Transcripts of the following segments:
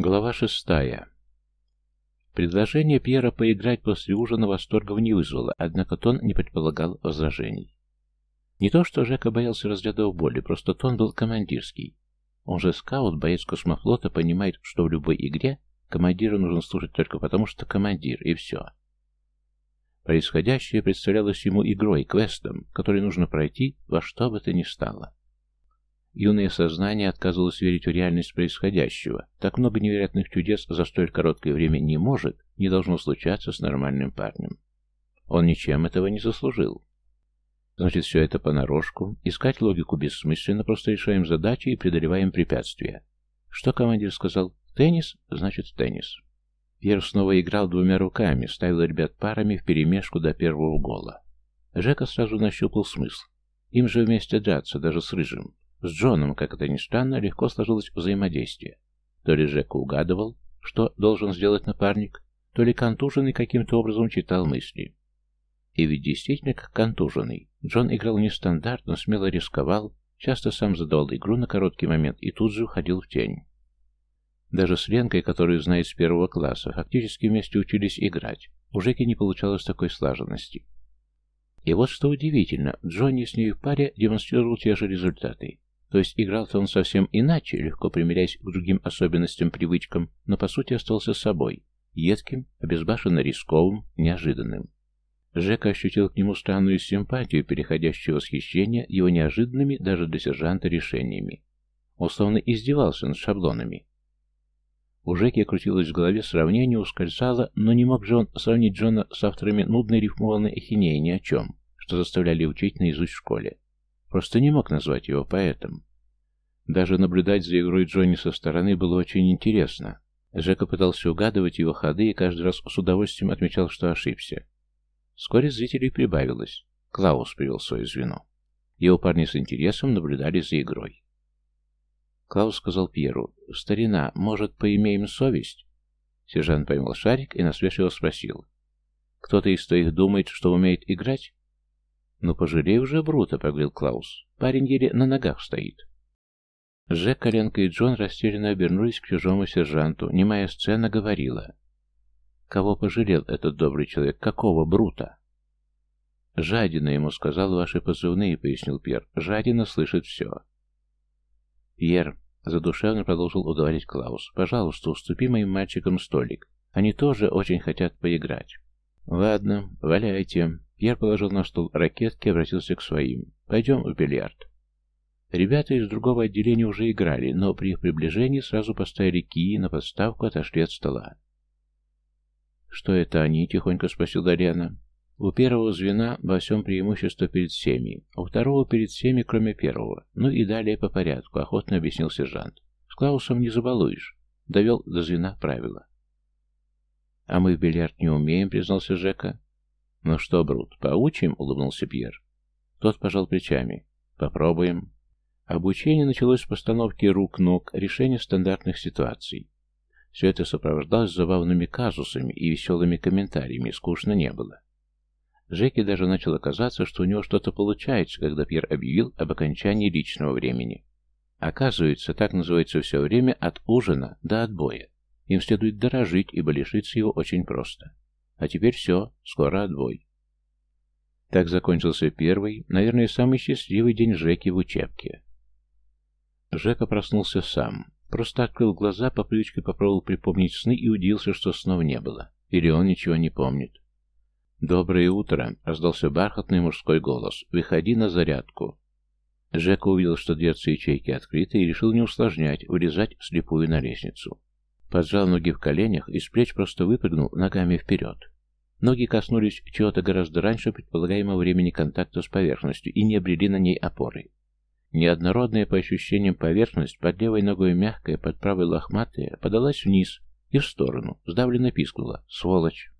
Глава шестая. Предложение Пьера поиграть после ужина восторгов не вызвало, однако Тон не предполагал возражений. Не то, что Жека боялся разрядов боли, просто Тон был командирский. Он же скаут, боец космофлота, понимает, что в любой игре командиру нужно слушать только потому, что командир, и все. Происходящее представлялось ему игрой, квестом, который нужно пройти во что бы то ни стало. Юное сознание отказывалось верить в реальность происходящего. Так много невероятных чудес за столь короткое время не может, не должно случаться с нормальным парнем. Он ничем этого не заслужил. Значит, все это понарошку. Искать логику бессмысленно, просто решаем задачи и преодолеваем препятствия. Что командир сказал? Теннис, значит теннис. Пьер снова играл двумя руками, ставил ребят парами в перемешку до первого гола. Жека сразу нащупал смысл. Им же вместе драться, даже с Рыжим. С Джоном, как это ни странно, легко сложилось взаимодействие. То ли Жека угадывал, что должен сделать напарник, то ли контуженный каким-то образом читал мысли. И ведь действительно как контуженный. Джон играл нестандартно, смело рисковал, часто сам задавал игру на короткий момент и тут же уходил в тень. Даже с Ленкой, которую знает с первого класса, фактически вместе учились играть. У Жеки не получалось такой слаженности. И вот что удивительно, Джонни с ней в паре демонстрировал те же результаты. То есть играл-то он совсем иначе, легко примиряясь к другим особенностям, привычкам, но по сути остался собой, едким, обезбашенно рисковым, неожиданным. Жека ощутил к нему странную симпатию, переходящую в восхищение его неожиданными даже для сержанта решениями. Он словно издевался над шаблонами. У Жеки крутилось в голове сравнение, ускользало, но не мог же он сравнить Джона с авторами нудной рифмованной эхинеи ни о чем, что заставляли учить наизусть в школе. Просто не мог назвать его поэтом. Даже наблюдать за игрой Джонни со стороны было очень интересно. Жека пытался угадывать его ходы и каждый раз с удовольствием отмечал, что ошибся. Вскоре зрителей прибавилось. Клаус привел свое звено. Его парни с интересом наблюдали за игрой. Клаус сказал Пьеру, «Старина, может, поимеем совесть?» Сержант поймал шарик и насмешливо спросил, «Кто-то из твоих думает, что умеет играть?» «Ну, пожалей уже Брута», — проговорил Клаус. «Парень еле на ногах стоит». Жек, Коленка и Джон растерянно обернулись к чужому сержанту. Немая сцена говорила. «Кого пожалел этот добрый человек? Какого Брута?» «Жадина ему сказал ваши позывные», — пояснил Пьер. «Жадина слышит все». «Пьер», — задушевно продолжил уговорить Клаус, — «пожалуйста, уступи моим мальчикам столик. Они тоже очень хотят поиграть». «Ладно, валяйте». Пьер положил на стол ракетки и обратился к своим. «Пойдем в бильярд». Ребята из другого отделения уже играли, но при их приближении сразу поставили кии на подставку, отошли от стола. «Что это они?» — тихонько спросила Лена. «У первого звена во всем преимущество перед всеми, а у второго перед всеми, кроме первого. Ну и далее по порядку», — охотно объяснил сержант. «С Клаусом не забалуешь». Довел до звена правила. «А мы в бильярд не умеем», — признался Жека. «Ну что, Брут, поучим?» — улыбнулся Пьер. Тот пожал плечами. «Попробуем». Обучение началось с постановки рук-ног, решения стандартных ситуаций. Все это сопровождалось забавными казусами и веселыми комментариями, скучно не было. Жеке даже начало казаться, что у него что-то получается, когда Пьер объявил об окончании личного времени. Оказывается, так называется все время от ужина до отбоя. Им следует дорожить, ибо лишиться его очень просто. А теперь все, скоро отбой. Так закончился первый, наверное, самый счастливый день Жеки в учебке. Жека проснулся сам. Просто открыл глаза, по привычке попробовал припомнить сны и удивился, что снов не было. Или он ничего не помнит. «Доброе утро!» — раздался бархатный мужской голос. «Выходи на зарядку!» Жека увидел, что дверцы ячейки открыты, и решил не усложнять, вылезать слепую на лестницу. Поджал ноги в коленях и с плеч просто выпрыгнул ногами вперед. Ноги коснулись чего-то гораздо раньше предполагаемого времени контакта с поверхностью и не обрели на ней опоры. Неоднородная по ощущениям поверхность, под левой ногой мягкая, под правой лохматая, подалась вниз и в сторону, сдавленно пискнула. «Сволочь!»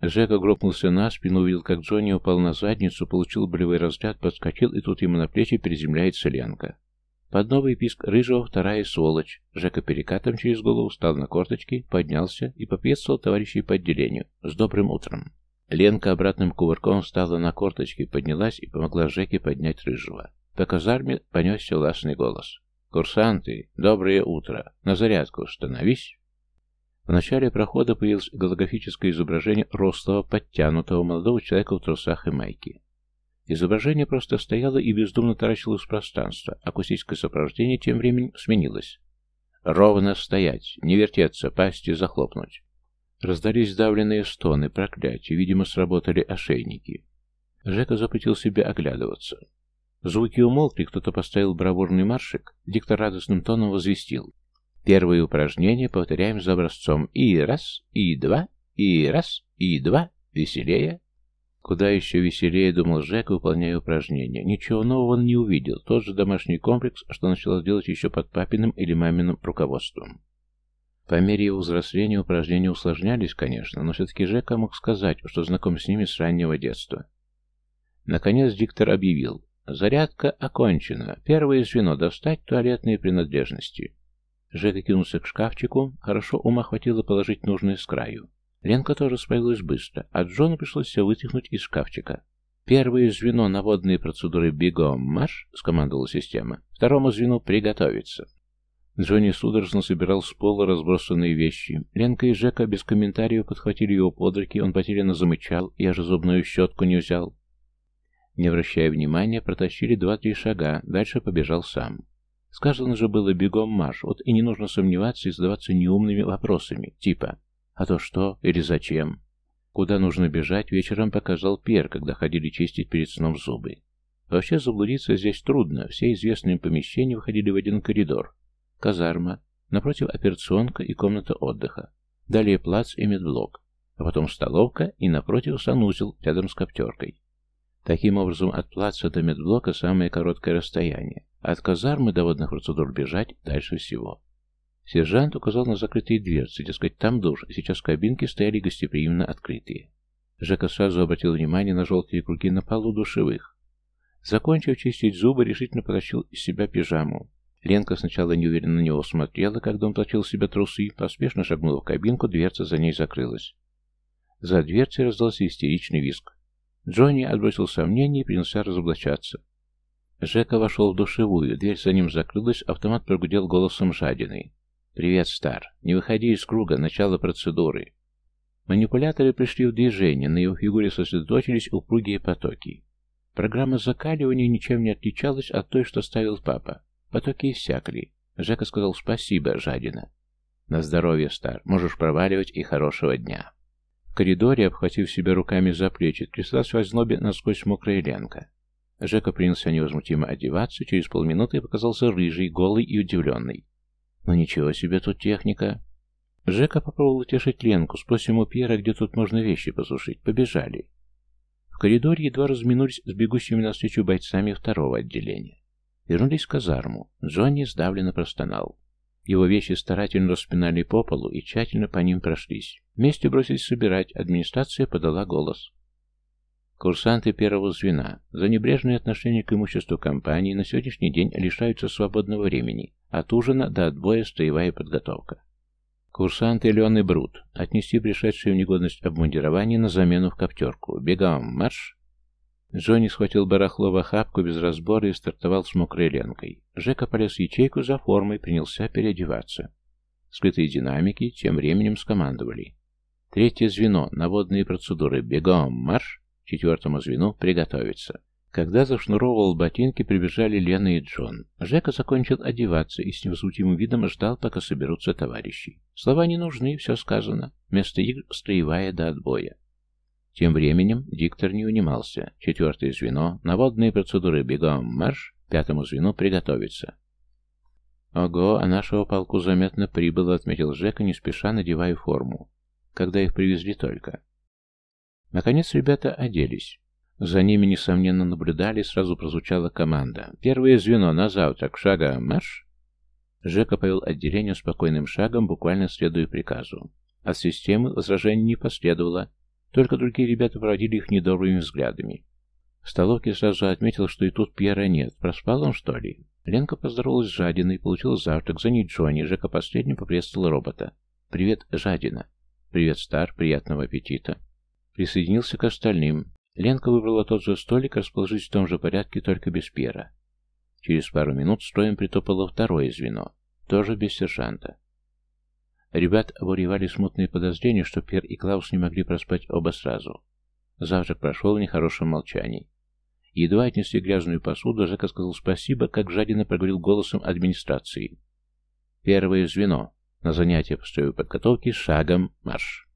Жека грохнулся на спину, увидел, как Джонни упал на задницу, получил болевой разряд, подскочил, и тут ему на плечи приземляется Ленка. Под новый писк рыжего вторая сволочь. Жека перекатом через голову встал на корточки, поднялся и поприветствовал товарищей по отделению. «С добрым утром!» Ленка обратным кувырком встала на корточки, поднялась и помогла Жеке поднять рыжего. По казарме понесся властный голос. «Курсанты, доброе утро! На зарядку становись!» В начале прохода появилось голографическое изображение рослого, подтянутого молодого человека в трусах и майке. Изображение просто стояло и бездумно таращилось в пространство. Акустическое сопровождение тем временем сменилось. «Ровно стоять! Не вертеться! Пасти захлопнуть!» Раздались давленные стоны, проклятия. Видимо, сработали ошейники. Жека запретил себе оглядываться. Звуки умолкли, кто-то поставил бравурный маршик. Диктор радостным тоном возвестил. Первое упражнение повторяем за образцом. И раз, и два, и раз, и два. Веселее. Куда еще веселее, думал Жек, выполняя упражнения. Ничего нового он не увидел. Тот же домашний комплекс, что начала делать еще под папиным или маминым руководством. По мере его взросления упражнения усложнялись, конечно, но все-таки Жека мог сказать, что знаком с ними с раннего детства. Наконец диктор объявил. Зарядка окончена. Первое звено — достать туалетные принадлежности. Жека кинулся к шкафчику, хорошо ума хватило положить нужное с краю. Ленка тоже справилась быстро, а Джону пришлось все вытряхнуть из шкафчика. Первое звено на водные процедуры «Бегом марш», — скомандовала система. Второму звену «Приготовиться». Джонни судорожно собирал с пола разбросанные вещи. Ленка и Жека без комментариев подхватили его под руки, он потерянно замычал, я же зубную щетку не взял. Не обращая внимания, протащили два-три шага, дальше побежал сам. Сказано же было бегом марш, вот и не нужно сомневаться и задаваться неумными вопросами, типа «А то что?» или «Зачем?». Куда нужно бежать, вечером показал Пер, когда ходили чистить перед сном зубы. Вообще заблудиться здесь трудно, все известные помещения выходили в один коридор. Казарма, напротив операционка и комната отдыха. Далее плац и медблок, а потом столовка и напротив санузел рядом с коптеркой. Таким образом, от плаца до медблока самое короткое расстояние. От казармы до водных процедур бежать дальше всего. Сержант указал на закрытые дверцы, дескать, там душ, сейчас кабинки стояли гостеприимно открытые. Жека сразу обратил внимание на желтые круги на полу душевых. Закончив чистить зубы, решительно потащил из себя пижаму. Ленка сначала неуверенно на него смотрела, когда он точил себе трусы, поспешно шагнула в кабинку, дверца за ней закрылась. За дверцей раздался истеричный визг. Джонни отбросил сомнения и принялся разоблачаться. Жека вошел в душевую, дверь за ним закрылась, автомат прогудел голосом жадиной. «Привет, Стар. Не выходи из круга, начало процедуры». Манипуляторы пришли в движение, на его фигуре сосредоточились упругие потоки. Программа закаливания ничем не отличалась от той, что ставил папа. Потоки иссякли. Жека сказал «спасибо, жадина». «На здоровье, Стар. Можешь проваливать и хорошего дня». В коридоре, обхватив себя руками за плечи, тряслась в ознобе насквозь мокрая Ленка. Жека принялся невозмутимо одеваться, через полминуты показался рыжий, голый и удивленный. «Ну ничего себе тут техника!» Жека попробовал утешить Ленку, спросим у Пьера, где тут можно вещи посушить. Побежали. В коридоре едва разминулись с бегущими навстречу бойцами второго отделения. Вернулись в казарму. Джонни сдавленно простонал. Его вещи старательно распинали по полу и тщательно по ним прошлись. Вместе бросились собирать, администрация подала голос. Курсанты первого звена за небрежное отношение к имуществу компании на сегодняшний день лишаются свободного времени, от ужина до отбоя строевая подготовка. Курсанты Леон и Брут отнести пришедшие в негодность обмундирование на замену в коптерку. Бегом, марш! Джонни схватил барахло в охапку без разбора и стартовал с мокрой ленкой. Жека полез в ячейку за формой, принялся переодеваться. Скрытые динамики тем временем скомандовали. Третье звено, наводные процедуры. Бегом, марш! Четвертому звену приготовиться. Когда зашнуровывал ботинки, прибежали Лена и Джон. Жека закончил одеваться и с невозмутимым видом ждал, пока соберутся товарищи. Слова не нужны, все сказано. Вместо игр строевая до отбоя. Тем временем диктор не унимался. Четвертое звено, наводные процедуры бегом марш, пятому звену приготовиться. «Ого, а нашего полку заметно прибыло», — отметил Жека, не спеша надевая форму. «Когда их привезли только». Наконец ребята оделись. За ними, несомненно, наблюдали, сразу прозвучала команда. «Первое звено на завтрак, шага, марш!» Жека повел отделение спокойным шагом, буквально следуя приказу. От системы возражений не последовало, только другие ребята проводили их недобрыми взглядами. В столовке сразу отметил, что и тут Пьера нет. Проспал он, что ли? Ленка поздоровалась с Жадиной, получил завтрак, за ней Джонни, Жека последним поприветствовал робота. «Привет, Жадина!» «Привет, Стар, приятного аппетита!» Присоединился к остальным. Ленка выбрала тот же столик, расположить в том же порядке, только без Пьера. Через пару минут строем притопало второе звено, тоже без сержанта. Ребят обуревали смутные подозрения, что Пер и Клаус не могли проспать оба сразу. Завтрак прошел в нехорошем молчании. Едва отнесли грязную посуду, Жека сказал спасибо, как жадина проговорил голосом администрации. Первое звено. На занятие по строевой подготовке шагом марш.